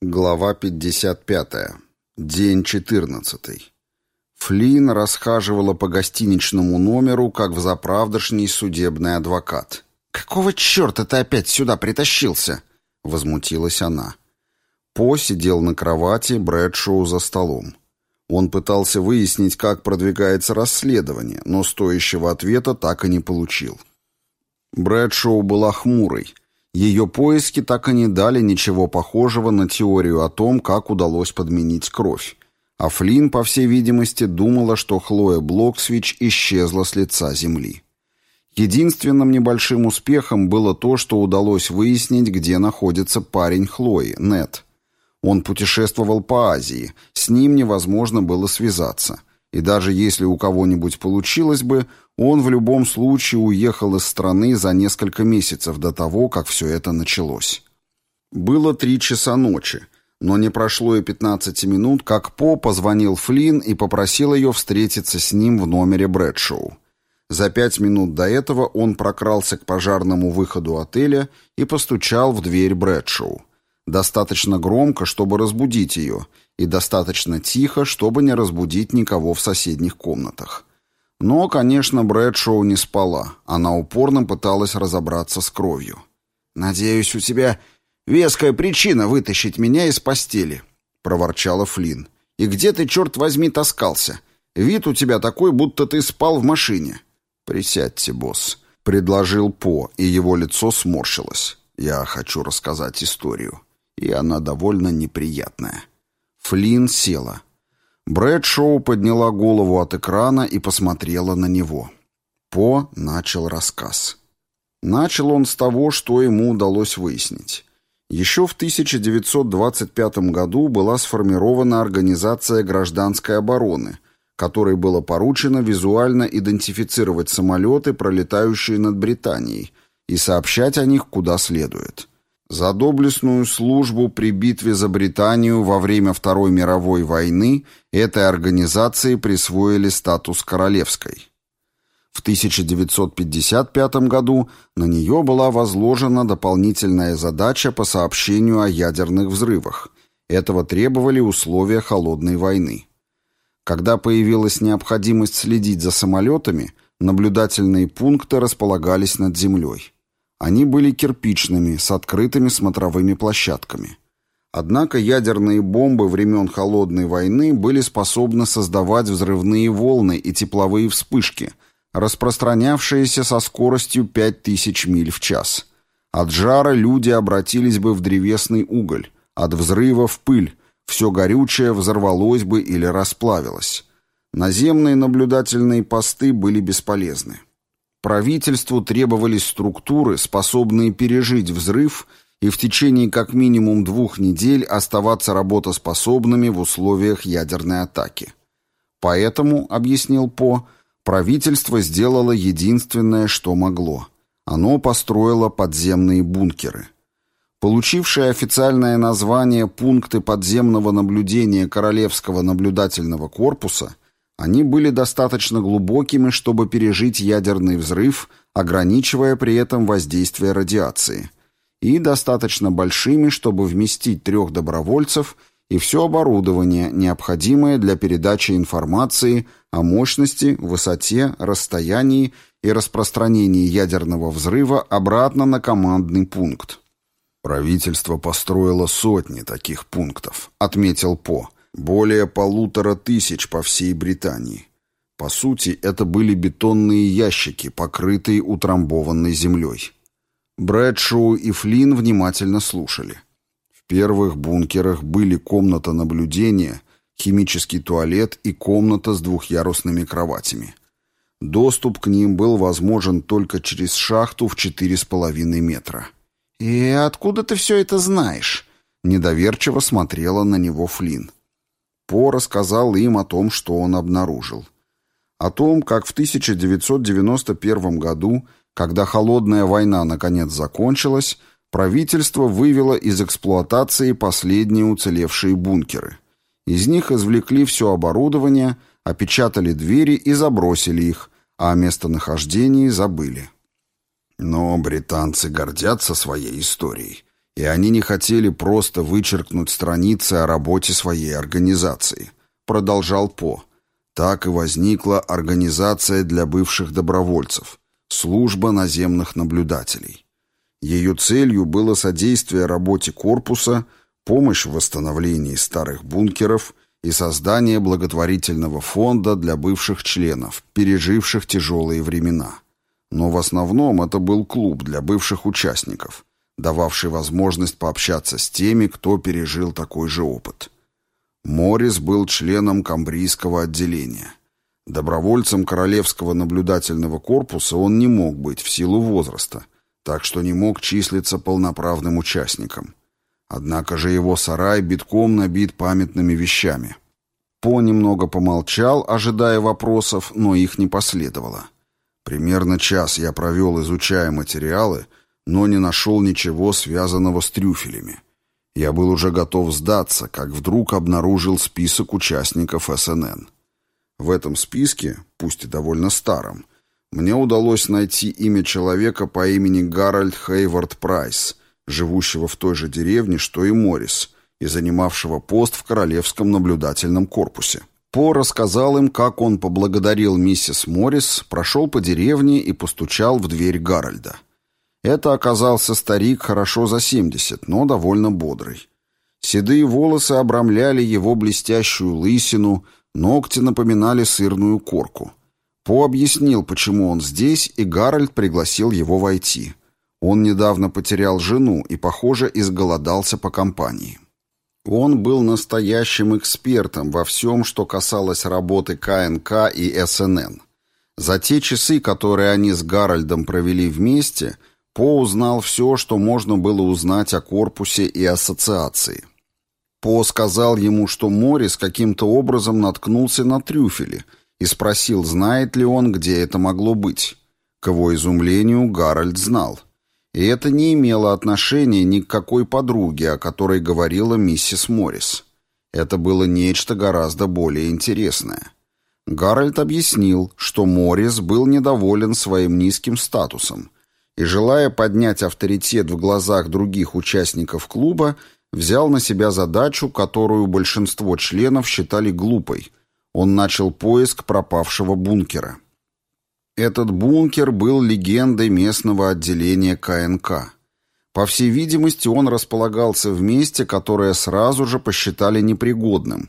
Глава 55. День 14. Флинн расхаживала по гостиничному номеру, как взаправдошний судебный адвокат. «Какого черта ты опять сюда притащился?» — возмутилась она. По сидел на кровати, Брэдшоу за столом. Он пытался выяснить, как продвигается расследование, но стоящего ответа так и не получил. Брэдшоу была хмурой — ее поиски так и не дали ничего похожего на теорию о том, как удалось подменить кровь. А Флинн, по всей видимости, думала, что Хлоя Блоксвич исчезла с лица земли. Единственным небольшим успехом было то, что удалось выяснить, где находится парень Хлои, Нет. Он путешествовал по Азии, с ним невозможно было связаться. И даже если у кого-нибудь получилось бы, он в любом случае уехал из страны за несколько месяцев до того, как все это началось. Было три часа ночи, но не прошло и 15 минут, как По позвонил Флинн и попросил ее встретиться с ним в номере Брэдшоу. За пять минут до этого он прокрался к пожарному выходу отеля и постучал в дверь Брэдшоу. Достаточно громко, чтобы разбудить ее, и достаточно тихо, чтобы не разбудить никого в соседних комнатах. Но, конечно, Брэдшоу не спала. Она упорно пыталась разобраться с кровью. «Надеюсь, у тебя веская причина вытащить меня из постели», — проворчала Флинн. «И где ты, черт возьми, таскался? Вид у тебя такой, будто ты спал в машине». «Присядьте, босс», — предложил По, и его лицо сморщилось. «Я хочу рассказать историю, и она довольно неприятная». Флинн села. Брэдшоу подняла голову от экрана и посмотрела на него. По начал рассказ. Начал он с того, что ему удалось выяснить. Еще в 1925 году была сформирована Организация гражданской обороны, которой было поручено визуально идентифицировать самолеты, пролетающие над Британией, и сообщать о них куда следует. За доблестную службу при битве за Британию во время Второй мировой войны этой организации присвоили статус королевской. В 1955 году на нее была возложена дополнительная задача по сообщению о ядерных взрывах. Этого требовали условия холодной войны. Когда появилась необходимость следить за самолетами, наблюдательные пункты располагались над землей. Они были кирпичными, с открытыми смотровыми площадками. Однако ядерные бомбы времен Холодной войны были способны создавать взрывные волны и тепловые вспышки, распространявшиеся со скоростью 5000 миль в час. От жара люди обратились бы в древесный уголь, от взрыва в пыль, все горючее взорвалось бы или расплавилось. Наземные наблюдательные посты были бесполезны. Правительству требовались структуры, способные пережить взрыв и в течение как минимум двух недель оставаться работоспособными в условиях ядерной атаки. Поэтому, объяснил По, правительство сделало единственное, что могло. Оно построило подземные бункеры. Получившие официальное название «Пункты подземного наблюдения Королевского наблюдательного корпуса» Они были достаточно глубокими, чтобы пережить ядерный взрыв, ограничивая при этом воздействие радиации, и достаточно большими, чтобы вместить трех добровольцев и все оборудование, необходимое для передачи информации о мощности, высоте, расстоянии и распространении ядерного взрыва обратно на командный пункт. «Правительство построило сотни таких пунктов», — отметил По. Более полутора тысяч по всей Британии. По сути, это были бетонные ящики, покрытые утрамбованной землей. Брэдшоу и Флинн внимательно слушали. В первых бункерах были комната наблюдения, химический туалет и комната с двухъярусными кроватями. Доступ к ним был возможен только через шахту в четыре с половиной метра. «И откуда ты все это знаешь?» Недоверчиво смотрела на него Флинн. По рассказал им о том, что он обнаружил. О том, как в 1991 году, когда холодная война наконец закончилась, правительство вывело из эксплуатации последние уцелевшие бункеры. Из них извлекли все оборудование, опечатали двери и забросили их, а о местонахождении забыли. Но британцы гордятся своей историей и они не хотели просто вычеркнуть страницы о работе своей организации. Продолжал По. Так и возникла организация для бывших добровольцев, служба наземных наблюдателей. Ее целью было содействие работе корпуса, помощь в восстановлении старых бункеров и создание благотворительного фонда для бывших членов, переживших тяжелые времена. Но в основном это был клуб для бывших участников, дававший возможность пообщаться с теми, кто пережил такой же опыт. Морис был членом камбрийского отделения. Добровольцем Королевского наблюдательного корпуса он не мог быть в силу возраста, так что не мог числиться полноправным участником. Однако же его сарай битком набит памятными вещами. По немного помолчал, ожидая вопросов, но их не последовало. Примерно час я провел, изучая материалы, но не нашел ничего, связанного с трюфелями. Я был уже готов сдаться, как вдруг обнаружил список участников CНН. В этом списке, пусть и довольно старом, мне удалось найти имя человека по имени Гарольд Хейвард Прайс, живущего в той же деревне, что и Моррис, и занимавшего пост в Королевском наблюдательном корпусе. По рассказал им, как он поблагодарил миссис Моррис, прошел по деревне и постучал в дверь Гарольда. Это оказался старик хорошо за семьдесят, но довольно бодрый. Седые волосы обрамляли его блестящую лысину, ногти напоминали сырную корку. По объяснил, почему он здесь, и Гарольд пригласил его войти. Он недавно потерял жену и, похоже, изголодался по компании. Он был настоящим экспертом во всем, что касалось работы КНК и СНН. За те часы, которые они с Гарольдом провели вместе – по узнал все, что можно было узнать о корпусе и ассоциации. По сказал ему, что Морис каким-то образом наткнулся на трюфели и спросил, знает ли он, где это могло быть. К его изумлению Гарольд знал. И это не имело отношения ни к какой подруге, о которой говорила миссис Моррис. Это было нечто гораздо более интересное. Гарольд объяснил, что Моррис был недоволен своим низким статусом – и, желая поднять авторитет в глазах других участников клуба, взял на себя задачу, которую большинство членов считали глупой. Он начал поиск пропавшего бункера. Этот бункер был легендой местного отделения КНК. По всей видимости, он располагался в месте, которое сразу же посчитали непригодным.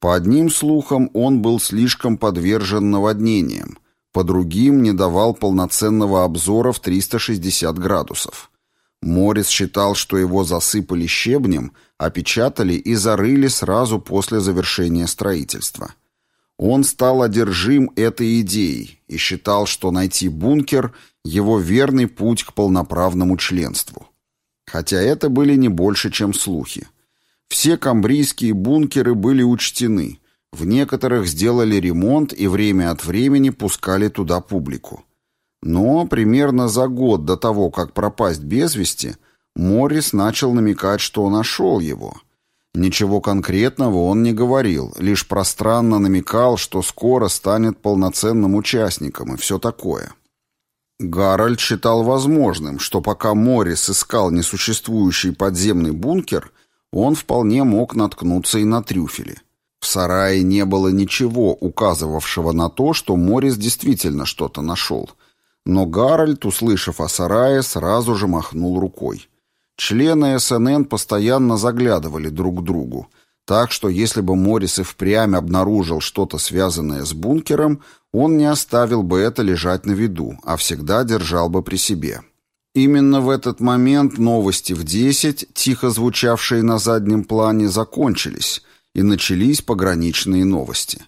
По одним слухам, он был слишком подвержен наводнениям, по другим не давал полноценного обзора в 360 градусов. Морис считал, что его засыпали щебнем, опечатали и зарыли сразу после завершения строительства. Он стал одержим этой идеей и считал, что найти бункер – его верный путь к полноправному членству. Хотя это были не больше, чем слухи. Все камбрийские бункеры были учтены – в некоторых сделали ремонт и время от времени пускали туда публику. Но примерно за год до того, как пропасть без вести, Моррис начал намекать, что нашел его. Ничего конкретного он не говорил, лишь пространно намекал, что скоро станет полноценным участником и все такое. Гарольд считал возможным, что пока Моррис искал несуществующий подземный бункер, он вполне мог наткнуться и на трюфели. В сарае не было ничего, указывавшего на то, что Морис действительно что-то нашел. Но Гарольд, услышав о сарае, сразу же махнул рукой. Члены СНН постоянно заглядывали друг к другу, так что если бы Морис и впрямь обнаружил что-то связанное с бункером, он не оставил бы это лежать на виду, а всегда держал бы при себе. Именно в этот момент новости в 10, тихо звучавшие на заднем плане, закончились, и начались пограничные новости.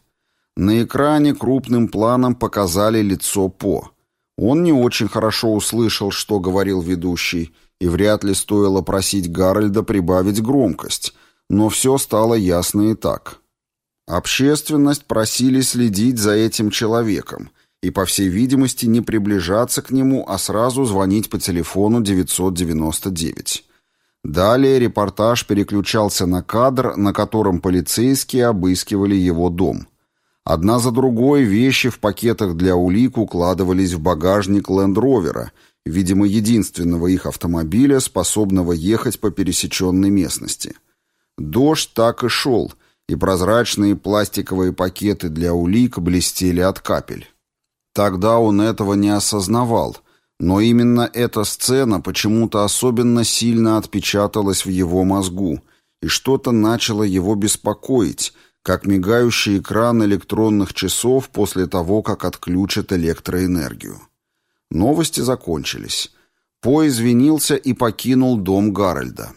На экране крупным планом показали лицо По. Он не очень хорошо услышал, что говорил ведущий, и вряд ли стоило просить Гарольда прибавить громкость, но все стало ясно и так. Общественность просили следить за этим человеком и, по всей видимости, не приближаться к нему, а сразу звонить по телефону 999. Далее репортаж переключался на кадр, на котором полицейские обыскивали его дом. Одна за другой вещи в пакетах для улик укладывались в багажник лендровера, видимо, единственного их автомобиля, способного ехать по пересеченной местности. Дождь так и шел, и прозрачные пластиковые пакеты для улик блестели от капель. Тогда он этого не осознавал, но именно эта сцена почему-то особенно сильно отпечаталась в его мозгу, и что-то начало его беспокоить, как мигающий экран электронных часов после того, как отключат электроэнергию. Новости закончились. По извинился и покинул дом Гарольда.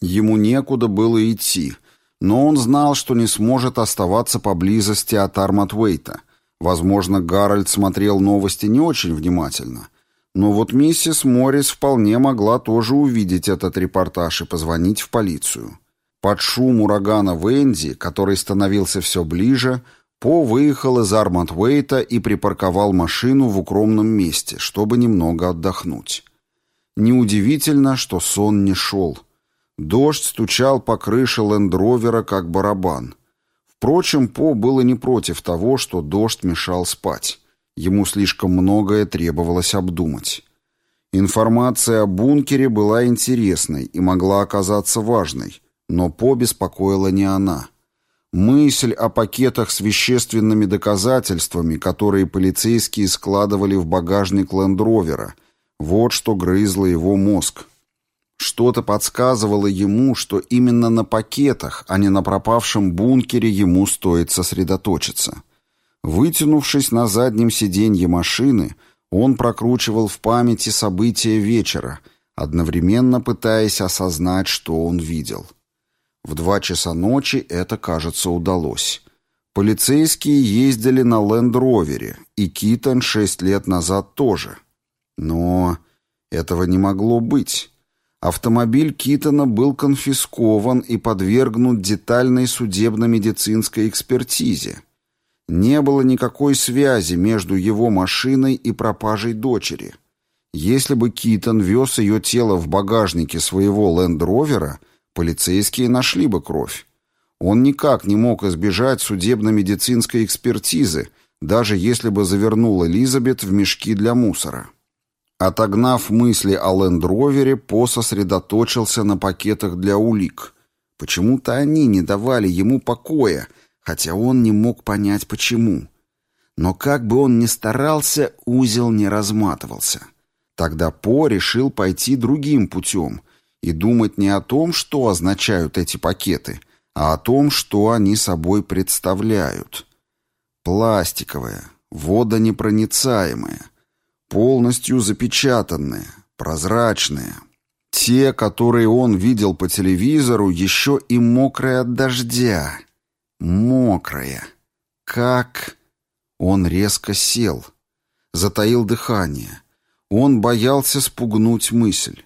Ему некуда было идти, но он знал, что не сможет оставаться поблизости от Арматвейта. Возможно, Гарольд смотрел новости не очень внимательно. Но вот миссис Моррис вполне могла тоже увидеть этот репортаж и позвонить в полицию. Под шум урагана Венди, который становился все ближе, По выехал из Арматвейта и припарковал машину в укромном месте, чтобы немного отдохнуть. Неудивительно, что сон не шел. Дождь стучал по крыше лендровера, как барабан. Впрочем, По было не против того, что дождь мешал спать. Ему слишком многое требовалось обдумать. Информация о бункере была интересной и могла оказаться важной, но По беспокоила не она. Мысль о пакетах с вещественными доказательствами, которые полицейские складывали в багажник лендровера, вот что грызло его мозг. Что-то подсказывало ему, что именно на пакетах, а не на пропавшем бункере ему стоит сосредоточиться. Вытянувшись на заднем сиденье машины, он прокручивал в памяти события вечера, одновременно пытаясь осознать, что он видел. В два часа ночи это, кажется, удалось. Полицейские ездили на Ленд-Ровере, и Китон шесть лет назад тоже. Но этого не могло быть. Автомобиль Китона был конфискован и подвергнут детальной судебно-медицинской экспертизе. Не было никакой связи между его машиной и пропажей дочери. Если бы Китон вез ее тело в багажнике своего лендровера, полицейские нашли бы кровь. Он никак не мог избежать судебно-медицинской экспертизы, даже если бы завернул Элизабет в мешки для мусора. Отогнав мысли о лендровере, По сосредоточился на пакетах для улик. Почему-то они не давали ему покоя, хотя он не мог понять, почему. Но как бы он ни старался, узел не разматывался. Тогда По решил пойти другим путем и думать не о том, что означают эти пакеты, а о том, что они собой представляют. Пластиковые, водонепроницаемые — полностью запечатанные, прозрачные. Те, которые он видел по телевизору, еще и мокрые от дождя. Мокрые. Как... Он резко сел. Затаил дыхание. Он боялся спугнуть мысль.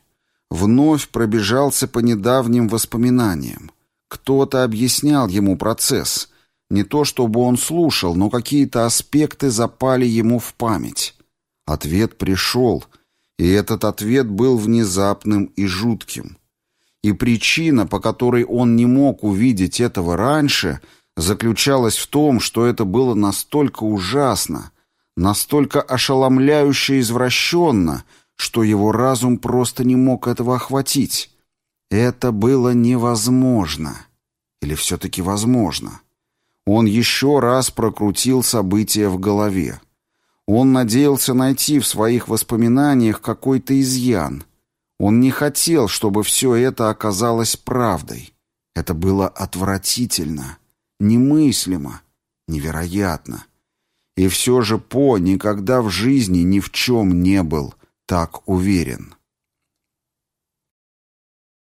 Вновь пробежался по недавним воспоминаниям. Кто-то объяснял ему процесс. Не то чтобы он слушал, но какие-то аспекты запали ему в память. Ответ пришел, и этот ответ был внезапным и жутким. И причина, по которой он не мог увидеть этого раньше, заключалась в том, что это было настолько ужасно, настолько ошеломляюще извращенно, что его разум просто не мог этого охватить. Это было невозможно. Или все-таки возможно? Он еще раз прокрутил события в голове. Он надеялся найти в своих воспоминаниях какой-то изъян. Он не хотел, чтобы все это оказалось правдой. Это было отвратительно, немыслимо, невероятно. И все же По никогда в жизни ни в чем не был так уверен.